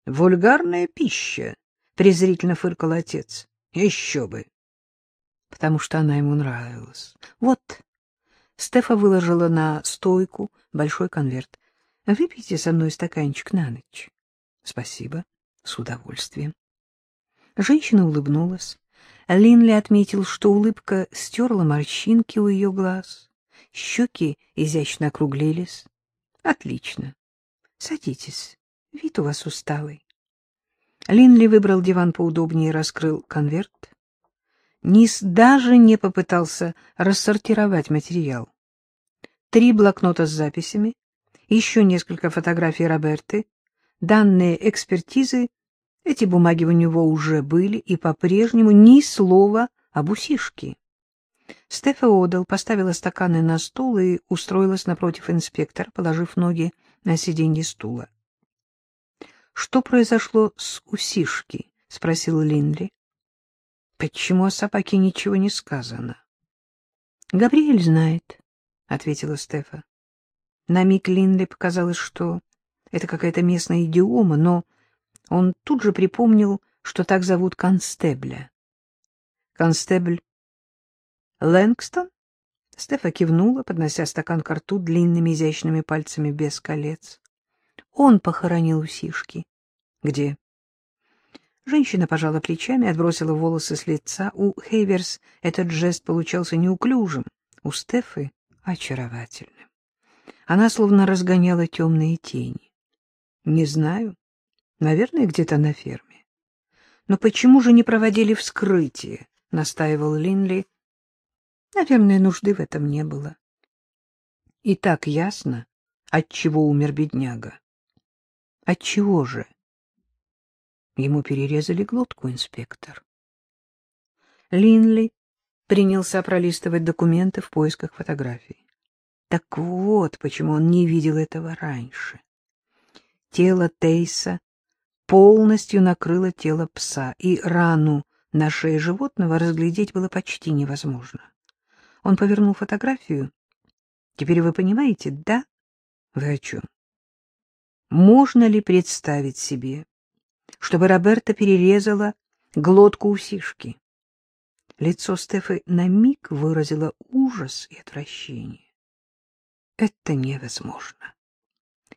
— Вульгарная пища, — презрительно фыркал отец. — Еще бы. Потому что она ему нравилась. Вот. Стефа выложила на стойку большой конверт. — Выпейте со мной стаканчик на ночь. — Спасибо. С удовольствием. Женщина улыбнулась. Линли отметил, что улыбка стерла морщинки у ее глаз. Щеки изящно округлились. — Отлично. Садитесь. Вид у вас усталый. Линли выбрал диван поудобнее и раскрыл конверт. Низ даже не попытался рассортировать материал. Три блокнота с записями, еще несколько фотографий Роберты, данные экспертизы, эти бумаги у него уже были, и по-прежнему ни слова об усишке. Стефа Одел поставила стаканы на стол и устроилась напротив инспектора, положив ноги на сиденье стула. — Что произошло с усишки? — спросил Линли. — Почему о собаке ничего не сказано? — Габриэль знает, — ответила Стефа. На миг Линли показалось, что это какая-то местная идиома, но он тут же припомнил, что так зовут констебля. Констебль Лэнгстон? Стефа кивнула, поднося стакан к рту длинными изящными пальцами без колец. Он похоронил усишки. Где? Женщина пожала плечами, отбросила волосы с лица. У Хейверс этот жест получался неуклюжим, у Стефы — очаровательным. Она словно разгоняла темные тени. Не знаю. Наверное, где-то на ферме. Но почему же не проводили вскрытие? — настаивал Линли. Наверное, нужды в этом не было. И так ясно, от чего умер бедняга. От чего же? Ему перерезали глотку, инспектор. Линли принялся пролистывать документы в поисках фотографий. Так вот, почему он не видел этого раньше. Тело Тейса полностью накрыло тело пса, и рану на шее животного разглядеть было почти невозможно. Он повернул фотографию. Теперь вы понимаете, да? Вы о чем? Можно ли представить себе, чтобы Роберта перерезала глотку усишки? Лицо Стефы на миг выразило ужас и отвращение. Это невозможно.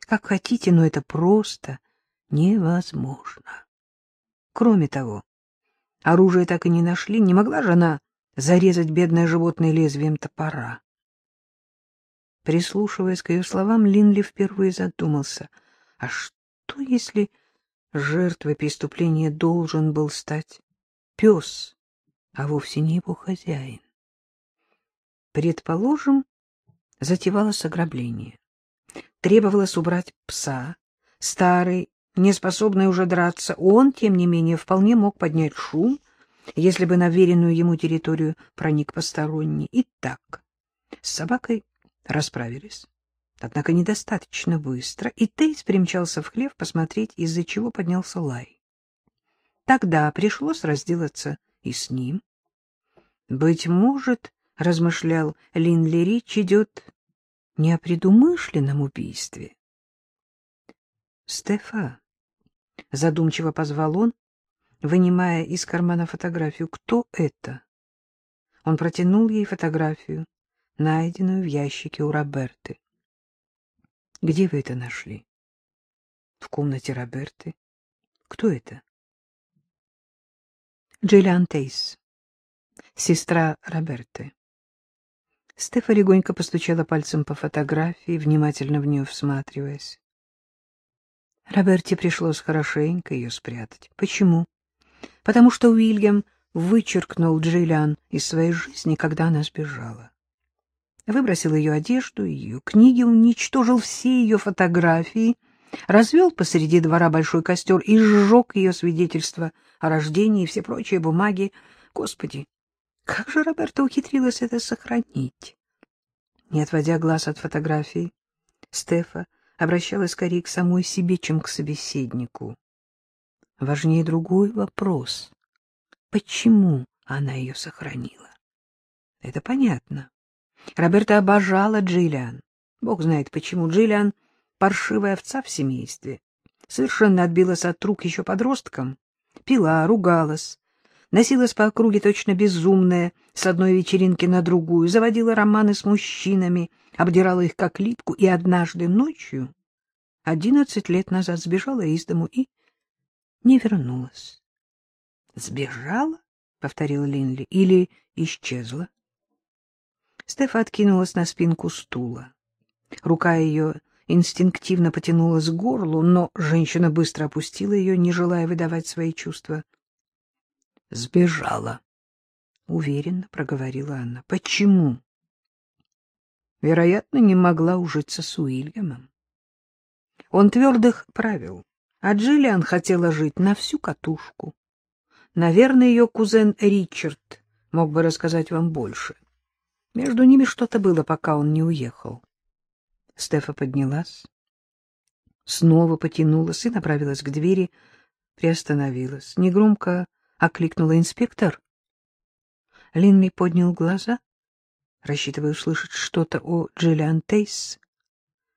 Как хотите, но это просто невозможно. Кроме того, оружие так и не нашли, не могла же она зарезать бедное животное лезвием топора. Прислушиваясь к ее словам, Линли впервые задумался, а что, если жертвой преступления должен был стать пес, а вовсе не его хозяин? Предположим, затевалось ограбление. Требовалось убрать пса, старый, неспособный уже драться, он, тем не менее, вполне мог поднять шум, если бы на веренную ему территорию проник посторонний. И так, с собакой расправились. Однако недостаточно быстро, и Тейс примчался в хлев посмотреть, из-за чего поднялся лай. Тогда пришлось разделаться и с ним. Быть может, — размышлял Линли, — речь идет не о предумышленном убийстве. — Стефа, — задумчиво позвал он, вынимая из кармана фотографию. «Кто это?» Он протянул ей фотографию, найденную в ящике у Роберты. «Где вы это нашли?» «В комнате Роберты». «Кто это?» Джиллиан Тейс, сестра Роберты. Стефа легонько постучала пальцем по фотографии, внимательно в нее всматриваясь. Роберте пришлось хорошенько ее спрятать. Почему? потому что Уильям вычеркнул Джиллиан из своей жизни, когда она сбежала. Выбросил ее одежду, ее книги, уничтожил все ее фотографии, развел посреди двора большой костер и сжег ее свидетельство о рождении и все прочие бумаги. Господи, как же Роберта ухитрилась это сохранить? Не отводя глаз от фотографий, Стефа обращалась скорее к самой себе, чем к собеседнику. Важнее другой вопрос. Почему она ее сохранила? Это понятно. Роберта обожала Джиллиан. Бог знает почему. Джиллиан — паршивая овца в семействе. совершенно отбилась от рук еще подростком, пила, ругалась, носилась по округе точно безумная, с одной вечеринки на другую, заводила романы с мужчинами, обдирала их как липку, и однажды ночью, одиннадцать лет назад, сбежала из дому и не вернулась. — Сбежала? — повторила Линли. — Или исчезла? Стефа откинулась на спинку стула. Рука ее инстинктивно потянулась к горлу, но женщина быстро опустила ее, не желая выдавать свои чувства. — Сбежала, — уверенно проговорила она. — Почему? Вероятно, не могла ужиться с Уильямом. Он твердых правил, а Джиллиан хотела жить на всю катушку. Наверное, ее кузен Ричард мог бы рассказать вам больше. Между ними что-то было, пока он не уехал. Стефа поднялась, снова потянулась и направилась к двери, приостановилась. Негромко окликнула инспектор. Линли поднял глаза, рассчитывая услышать что-то о Джиллиан Тейс.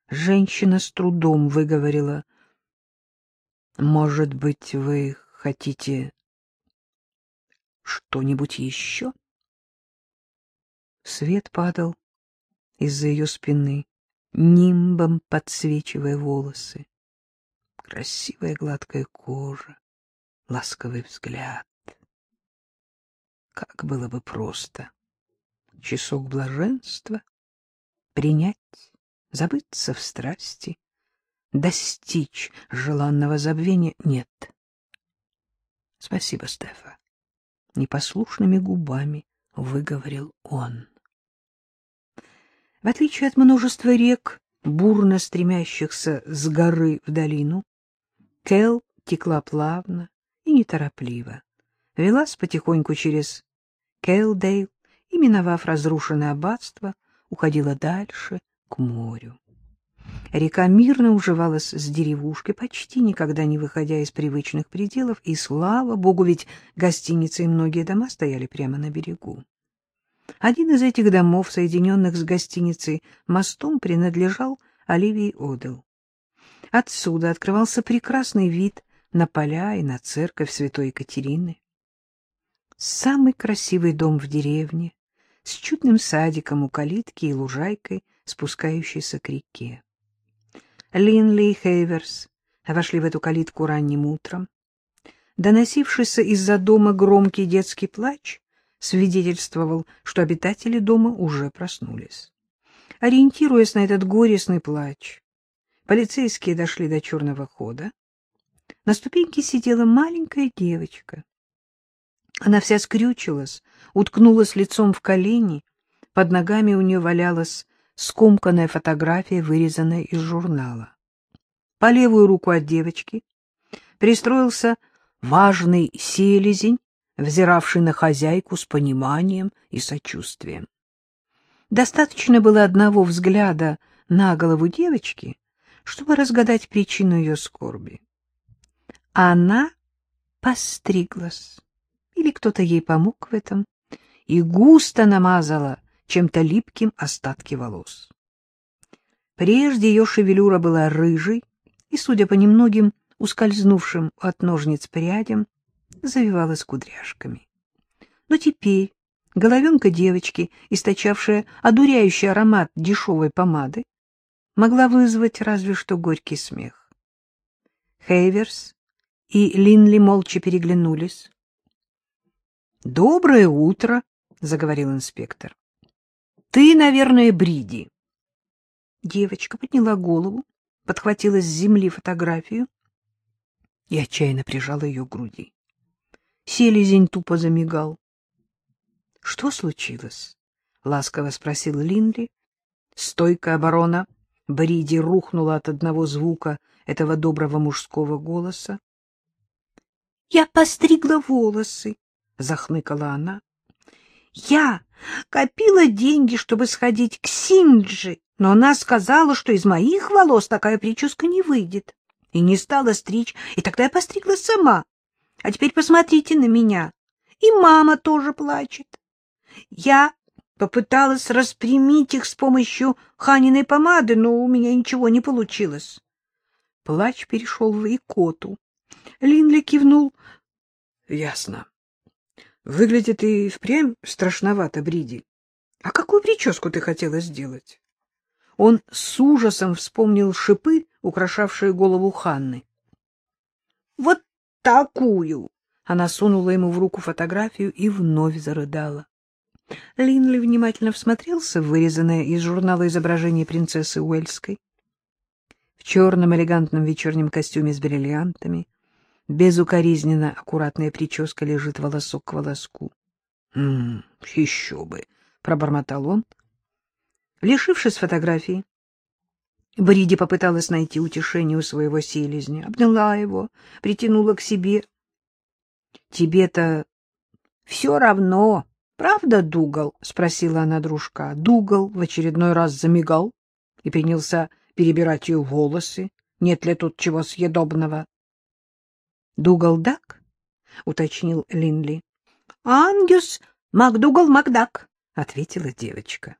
Женщина с трудом выговорила. — Может быть, вы хотите что-нибудь еще? Свет падал из-за ее спины, нимбом подсвечивая волосы. Красивая гладкая кожа, ласковый взгляд. Как было бы просто часок блаженства принять, забыться в страсти, достичь желанного забвения. Нет. Спасибо, Стефа непослушными губами выговорил он. В отличие от множества рек, бурно стремящихся с горы в долину, Кэл текла плавно и неторопливо, велась потихоньку через Кэлдейл и, миновав разрушенное аббатство, уходила дальше, к морю. Река мирно уживалась с деревушкой, почти никогда не выходя из привычных пределов, и, слава богу, ведь гостиницы и многие дома стояли прямо на берегу. Один из этих домов, соединенных с гостиницей мостом, принадлежал Оливии Одел. Отсюда открывался прекрасный вид на поля и на церковь святой Екатерины. Самый красивый дом в деревне, с чудным садиком у калитки и лужайкой, спускающейся к реке. Линли и Хейверс вошли в эту калитку ранним утром. Доносившийся из-за дома громкий детский плач свидетельствовал, что обитатели дома уже проснулись. Ориентируясь на этот горестный плач, полицейские дошли до черного хода. На ступеньке сидела маленькая девочка. Она вся скрючилась, уткнулась лицом в колени, под ногами у нее валялась скомканная фотография, вырезанная из журнала. По левую руку от девочки пристроился важный селезень, взиравший на хозяйку с пониманием и сочувствием. Достаточно было одного взгляда на голову девочки, чтобы разгадать причину ее скорби. Она постриглась, или кто-то ей помог в этом, и густо намазала чем-то липким остатки волос. Прежде ее шевелюра была рыжей, и, судя по немногим ускользнувшим от ножниц прядям, завивалась кудряшками. Но теперь головенка девочки, источавшая одуряющий аромат дешевой помады, могла вызвать разве что горький смех. Хейверс и Линли молча переглянулись. — Доброе утро, — заговорил инспектор. Ты, наверное, Бриди. Девочка подняла голову, подхватила с земли фотографию и отчаянно прижала ее к груди. Селезень тупо замигал. — Что случилось? — ласково спросил Линли. Стойкая оборона Бриди рухнула от одного звука этого доброго мужского голоса. — Я постригла волосы, — захныкала она. Я копила деньги, чтобы сходить к Синджи, но она сказала, что из моих волос такая прическа не выйдет. И не стала стричь, и тогда я постригла сама. А теперь посмотрите на меня. И мама тоже плачет. Я попыталась распрямить их с помощью Ханиной помады, но у меня ничего не получилось. плач перешел в икоту. Линли кивнул. — Ясно. Выглядит и впрямь страшновато, Бриди. А какую прическу ты хотела сделать? Он с ужасом вспомнил шипы, украшавшие голову Ханны. — Вот такую! Она сунула ему в руку фотографию и вновь зарыдала. Линли внимательно всмотрелся в вырезанное из журнала изображение принцессы Уэльской. В черном элегантном вечернем костюме с бриллиантами, безукоризненно аккуратная прическа лежит волосок к волоску. — Еще бы! — пробормотал он. Лишившись фотографии, Бриди попыталась найти утешение у своего селезня, обняла его, притянула к себе. — Тебе-то все равно, правда, Дугал? — спросила она дружка. Дугал в очередной раз замигал и принялся перебирать ее волосы. Нет ли тут чего съедобного? — Дугал Дак? — уточнил Линли. — Ангюс Макдугал Макдак, — ответила девочка.